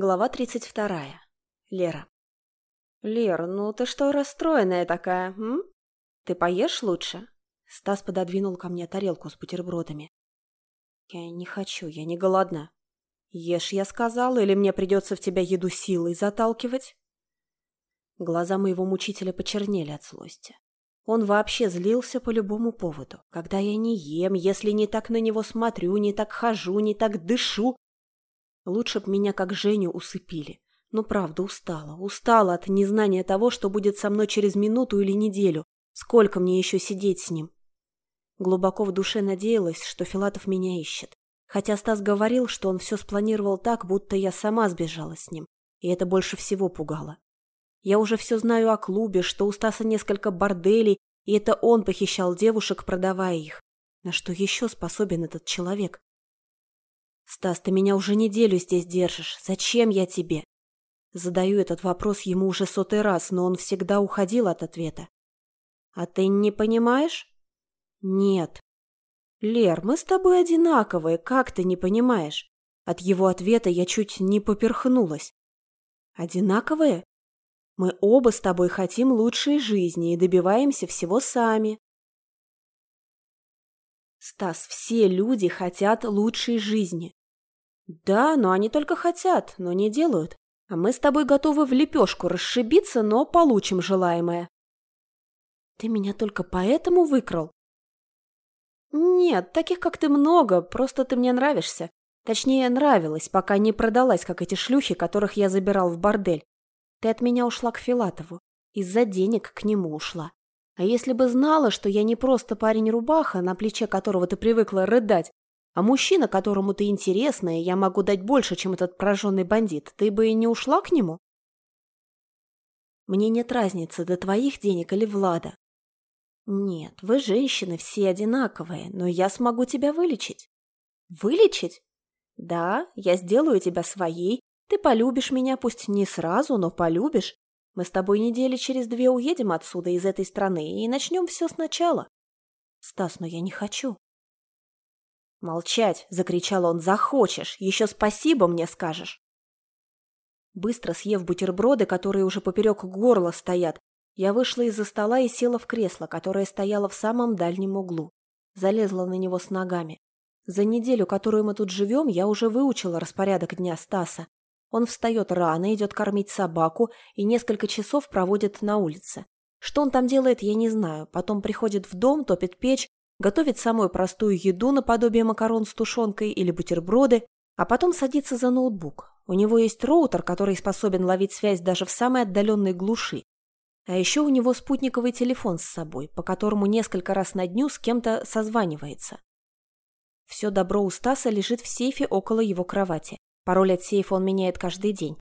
Глава 32. Лера. «Лер, ну ты что расстроенная такая, м? Ты поешь лучше?» Стас пододвинул ко мне тарелку с бутербродами. «Я не хочу, я не голодна. Ешь, я сказала, или мне придется в тебя еду силой заталкивать?» Глаза моего мучителя почернели от злости. Он вообще злился по любому поводу. Когда я не ем, если не так на него смотрю, не так хожу, не так дышу, Лучше б меня как Женю усыпили. Но правда устала. Устала от незнания того, что будет со мной через минуту или неделю. Сколько мне еще сидеть с ним? Глубоко в душе надеялась, что Филатов меня ищет. Хотя Стас говорил, что он все спланировал так, будто я сама сбежала с ним. И это больше всего пугало. Я уже все знаю о клубе, что у Стаса несколько борделей, и это он похищал девушек, продавая их. На что еще способен этот человек? «Стас, ты меня уже неделю здесь держишь. Зачем я тебе?» Задаю этот вопрос ему уже сотый раз, но он всегда уходил от ответа. «А ты не понимаешь?» «Нет». «Лер, мы с тобой одинаковые, как ты не понимаешь?» От его ответа я чуть не поперхнулась. «Одинаковые? Мы оба с тобой хотим лучшей жизни и добиваемся всего сами». Стас, все люди хотят лучшей жизни. Да, но они только хотят, но не делают. А мы с тобой готовы в лепешку расшибиться, но получим желаемое. Ты меня только поэтому выкрал? Нет, таких как ты много, просто ты мне нравишься. Точнее, нравилась, пока не продалась, как эти шлюхи, которых я забирал в бордель. Ты от меня ушла к Филатову. Из-за денег к нему ушла. А если бы знала, что я не просто парень-рубаха, на плече которого ты привыкла рыдать, а мужчина, которому ты интересна, и я могу дать больше, чем этот прожженный бандит, ты бы и не ушла к нему? Мне нет разницы, до твоих денег или Влада. Нет, вы, женщины, все одинаковые, но я смогу тебя вылечить. Вылечить? Да, я сделаю тебя своей. Ты полюбишь меня, пусть не сразу, но полюбишь. Мы с тобой недели через две уедем отсюда, из этой страны, и начнем все сначала. Стас, но я не хочу. «Молчать!» – закричал он. «Захочешь! Еще спасибо мне скажешь!» Быстро съев бутерброды, которые уже поперек горла стоят, я вышла из-за стола и села в кресло, которое стояло в самом дальнем углу. Залезла на него с ногами. За неделю, которую мы тут живем, я уже выучила распорядок дня Стаса. Он встает рано, идет кормить собаку и несколько часов проводит на улице. Что он там делает, я не знаю. Потом приходит в дом, топит печь, готовит самую простую еду наподобие макарон с тушенкой или бутерброды, а потом садится за ноутбук. У него есть роутер, который способен ловить связь даже в самой отдаленной глуши. А еще у него спутниковый телефон с собой, по которому несколько раз на дню с кем-то созванивается. Все добро у Стаса лежит в сейфе около его кровати. Пароль от сейфа он меняет каждый день.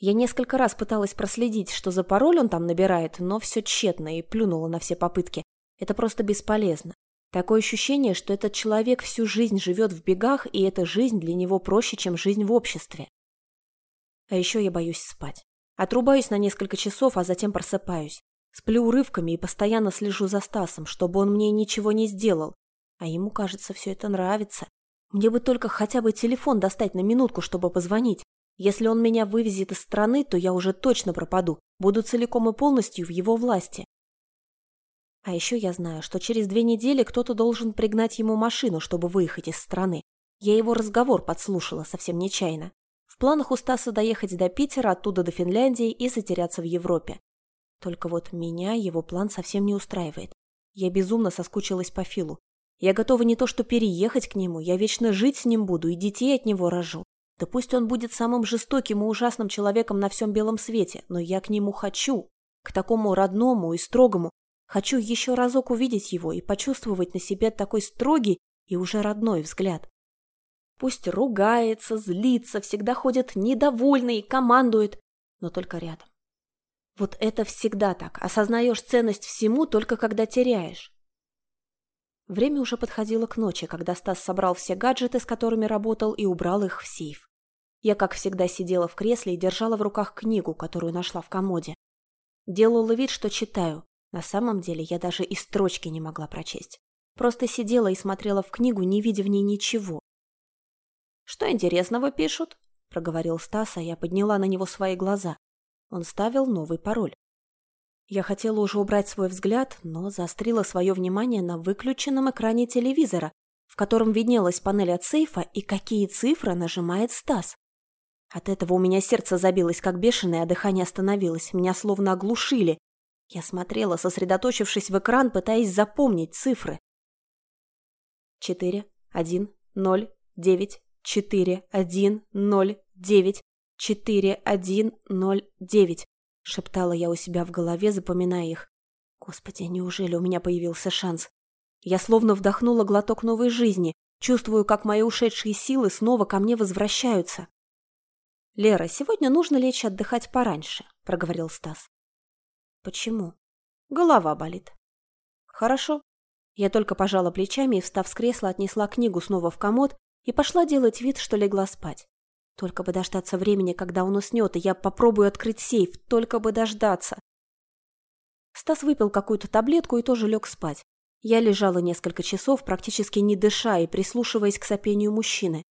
Я несколько раз пыталась проследить, что за пароль он там набирает, но все тщетно и плюнула на все попытки. Это просто бесполезно. Такое ощущение, что этот человек всю жизнь живет в бегах, и эта жизнь для него проще, чем жизнь в обществе. А еще я боюсь спать. Отрубаюсь на несколько часов, а затем просыпаюсь. Сплю урывками и постоянно слежу за Стасом, чтобы он мне ничего не сделал. А ему, кажется, все это нравится. Мне бы только хотя бы телефон достать на минутку, чтобы позвонить. Если он меня вывезет из страны, то я уже точно пропаду. Буду целиком и полностью в его власти. А еще я знаю, что через две недели кто-то должен пригнать ему машину, чтобы выехать из страны. Я его разговор подслушала совсем нечаянно. В планах у Стаса доехать до Питера, оттуда до Финляндии и затеряться в Европе. Только вот меня его план совсем не устраивает. Я безумно соскучилась по Филу. Я готова не то что переехать к нему, я вечно жить с ним буду и детей от него рожу. Да пусть он будет самым жестоким и ужасным человеком на всем белом свете, но я к нему хочу. К такому родному и строгому, Хочу еще разок увидеть его и почувствовать на себе такой строгий и уже родной взгляд. Пусть ругается, злится, всегда ходит недовольный командует, но только рядом. Вот это всегда так. Осознаешь ценность всему только когда теряешь. Время уже подходило к ночи, когда Стас собрал все гаджеты, с которыми работал, и убрал их в сейф. Я, как всегда, сидела в кресле и держала в руках книгу, которую нашла в комоде. Делала вид, что читаю, на самом деле я даже и строчки не могла прочесть. Просто сидела и смотрела в книгу, не видя в ней ничего. «Что интересного пишут?» проговорил Стас, а я подняла на него свои глаза. Он ставил новый пароль. Я хотела уже убрать свой взгляд, но заострила свое внимание на выключенном экране телевизора, в котором виднелась панель от сейфа и какие цифры нажимает Стас. От этого у меня сердце забилось как бешеное, а дыхание остановилось. Меня словно оглушили. Я смотрела, сосредоточившись в экран, пытаясь запомнить цифры. Четыре, один, ноль, девять, четыре, один, ноль, девять, четыре, один, ноль, девять. Шептала я у себя в голове, запоминая их. Господи, неужели у меня появился шанс? Я словно вдохнула глоток новой жизни, чувствую, как мои ушедшие силы снова ко мне возвращаются. «Лера, сегодня нужно лечь отдыхать пораньше», — проговорил Стас. «Почему?» «Голова болит». «Хорошо». Я только пожала плечами и, встав с кресла, отнесла книгу снова в комод и пошла делать вид, что легла спать. Только бы дождаться времени, когда он уснет, и я попробую открыть сейф, только бы дождаться. Стас выпил какую-то таблетку и тоже лег спать. Я лежала несколько часов, практически не дыша и прислушиваясь к сопению мужчины.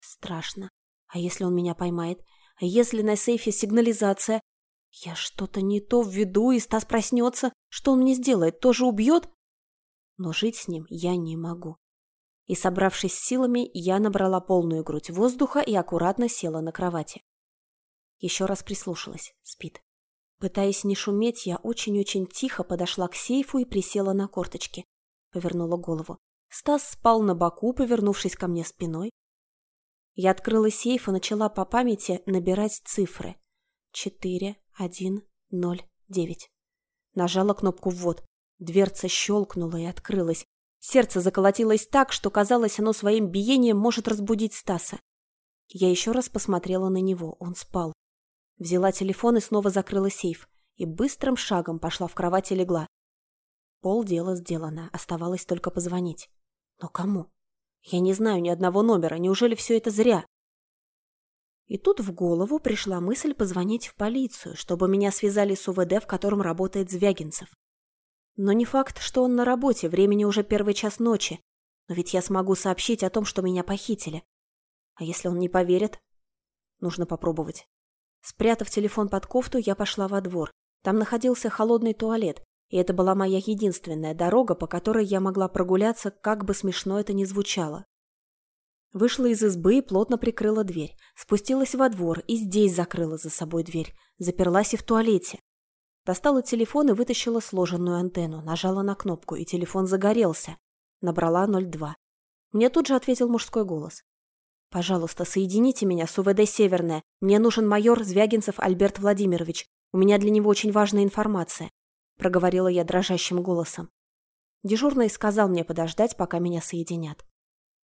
Страшно. А если он меня поймает? А если на сейфе сигнализация? Я что-то не то введу, и Стас проснется. Что он мне сделает? Тоже убьет? Но жить с ним я не могу. И, собравшись с силами, я набрала полную грудь воздуха и аккуратно села на кровати. Еще раз прислушалась. Спит. Пытаясь не шуметь, я очень-очень тихо подошла к сейфу и присела на корточки. Повернула голову. Стас спал на боку, повернувшись ко мне спиной. Я открыла сейф и начала по памяти набирать цифры. Четыре, один, ноль, девять. Нажала кнопку «Ввод». Дверца щелкнула и открылась. Сердце заколотилось так, что казалось, оно своим биением может разбудить Стаса. Я еще раз посмотрела на него. Он спал. Взяла телефон и снова закрыла сейф. И быстрым шагом пошла в кровать и легла. Пол дела сделано. Оставалось только позвонить. Но кому? Я не знаю ни одного номера. Неужели все это зря? И тут в голову пришла мысль позвонить в полицию, чтобы меня связали с УВД, в котором работает Звягинцев. Но не факт, что он на работе, времени уже первый час ночи. Но ведь я смогу сообщить о том, что меня похитили. А если он не поверит? Нужно попробовать. Спрятав телефон под кофту, я пошла во двор. Там находился холодный туалет, и это была моя единственная дорога, по которой я могла прогуляться, как бы смешно это ни звучало. Вышла из избы и плотно прикрыла дверь. Спустилась во двор и здесь закрыла за собой дверь. Заперлась и в туалете. Достала телефон и вытащила сложенную антенну. Нажала на кнопку, и телефон загорелся. Набрала 02. Мне тут же ответил мужской голос. «Пожалуйста, соедините меня с УВД «Северная». Мне нужен майор Звягинцев Альберт Владимирович. У меня для него очень важная информация проговорила я дрожащим голосом. Дежурный сказал мне подождать, пока меня соединят.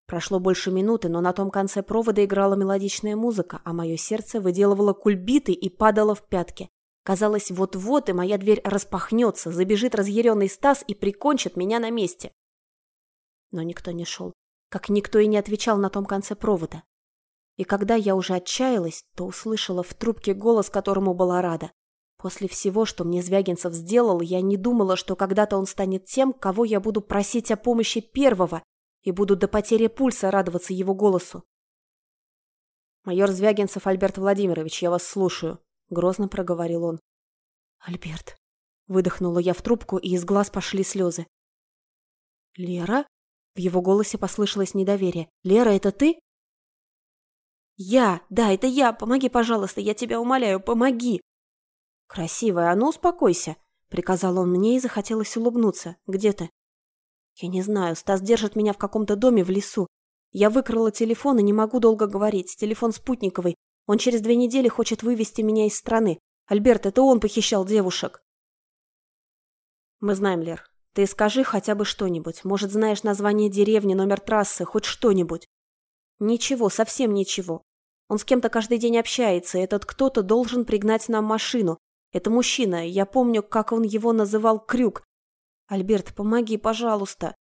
Прошло больше минуты, но на том конце провода играла мелодичная музыка, а мое сердце выделывало кульбиты и падало в пятки. Казалось, вот-вот и моя дверь распахнется, забежит разъяренный Стас и прикончит меня на месте. Но никто не шел, как никто и не отвечал на том конце провода. И когда я уже отчаялась, то услышала в трубке голос, которому была рада. После всего, что мне Звягинцев сделал, я не думала, что когда-то он станет тем, кого я буду просить о помощи первого и буду до потери пульса радоваться его голосу. «Майор Звягинцев Альберт Владимирович, я вас слушаю», — грозно проговорил он. «Альберт», — выдохнула я в трубку, и из глаз пошли слезы. «Лера?» — в его голосе послышалось недоверие. «Лера, это ты?» «Я! Да, это я! Помоги, пожалуйста! Я тебя умоляю, помоги!» «Красивая, а ну успокойся!» — приказал он мне и захотелось улыбнуться. «Где ты?» «Я не знаю. Стас держит меня в каком-то доме в лесу. Я выкрала телефон и не могу долго говорить. Телефон спутниковый. Он через две недели хочет вывести меня из страны. Альберт, это он похищал девушек». «Мы знаем, Лер. Ты скажи хотя бы что-нибудь. Может, знаешь название деревни, номер трассы, хоть что-нибудь?» «Ничего, совсем ничего. Он с кем-то каждый день общается, этот кто-то должен пригнать нам машину. Это мужчина, я помню, как он его называл Крюк. Альберт, помоги, пожалуйста.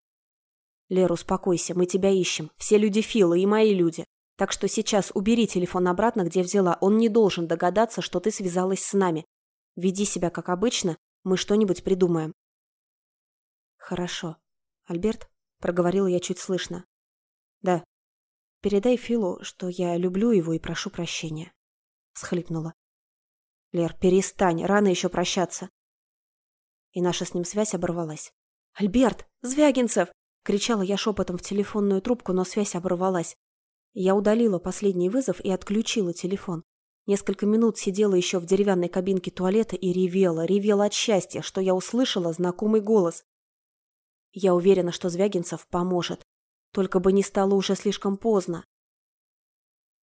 Лер, успокойся, мы тебя ищем. Все люди Фила и мои люди. Так что сейчас убери телефон обратно, где взяла. Он не должен догадаться, что ты связалась с нами. Веди себя как обычно, мы что-нибудь придумаем. Хорошо. Альберт, проговорила я чуть слышно. Да. передай Филу, что я люблю его и прошу прощения. Схлипнула. Лер, перестань, рано еще прощаться. И наша с ним связь оборвалась. «Альберт! Звягинцев!» — кричала я шепотом в телефонную трубку, но связь оборвалась. Я удалила последний вызов и отключила телефон. Несколько минут сидела еще в деревянной кабинке туалета и ревела, ревела от счастья, что я услышала знакомый голос. Я уверена, что Звягинцев поможет. Только бы не стало уже слишком поздно.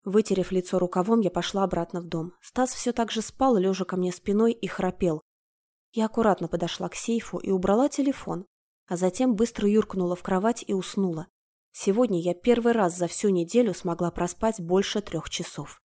Вытерев лицо рукавом, я пошла обратно в дом. Стас все так же спал, лежа ко мне спиной, и храпел. Я аккуратно подошла к сейфу и убрала телефон, а затем быстро юркнула в кровать и уснула. Сегодня я первый раз за всю неделю смогла проспать больше трех часов.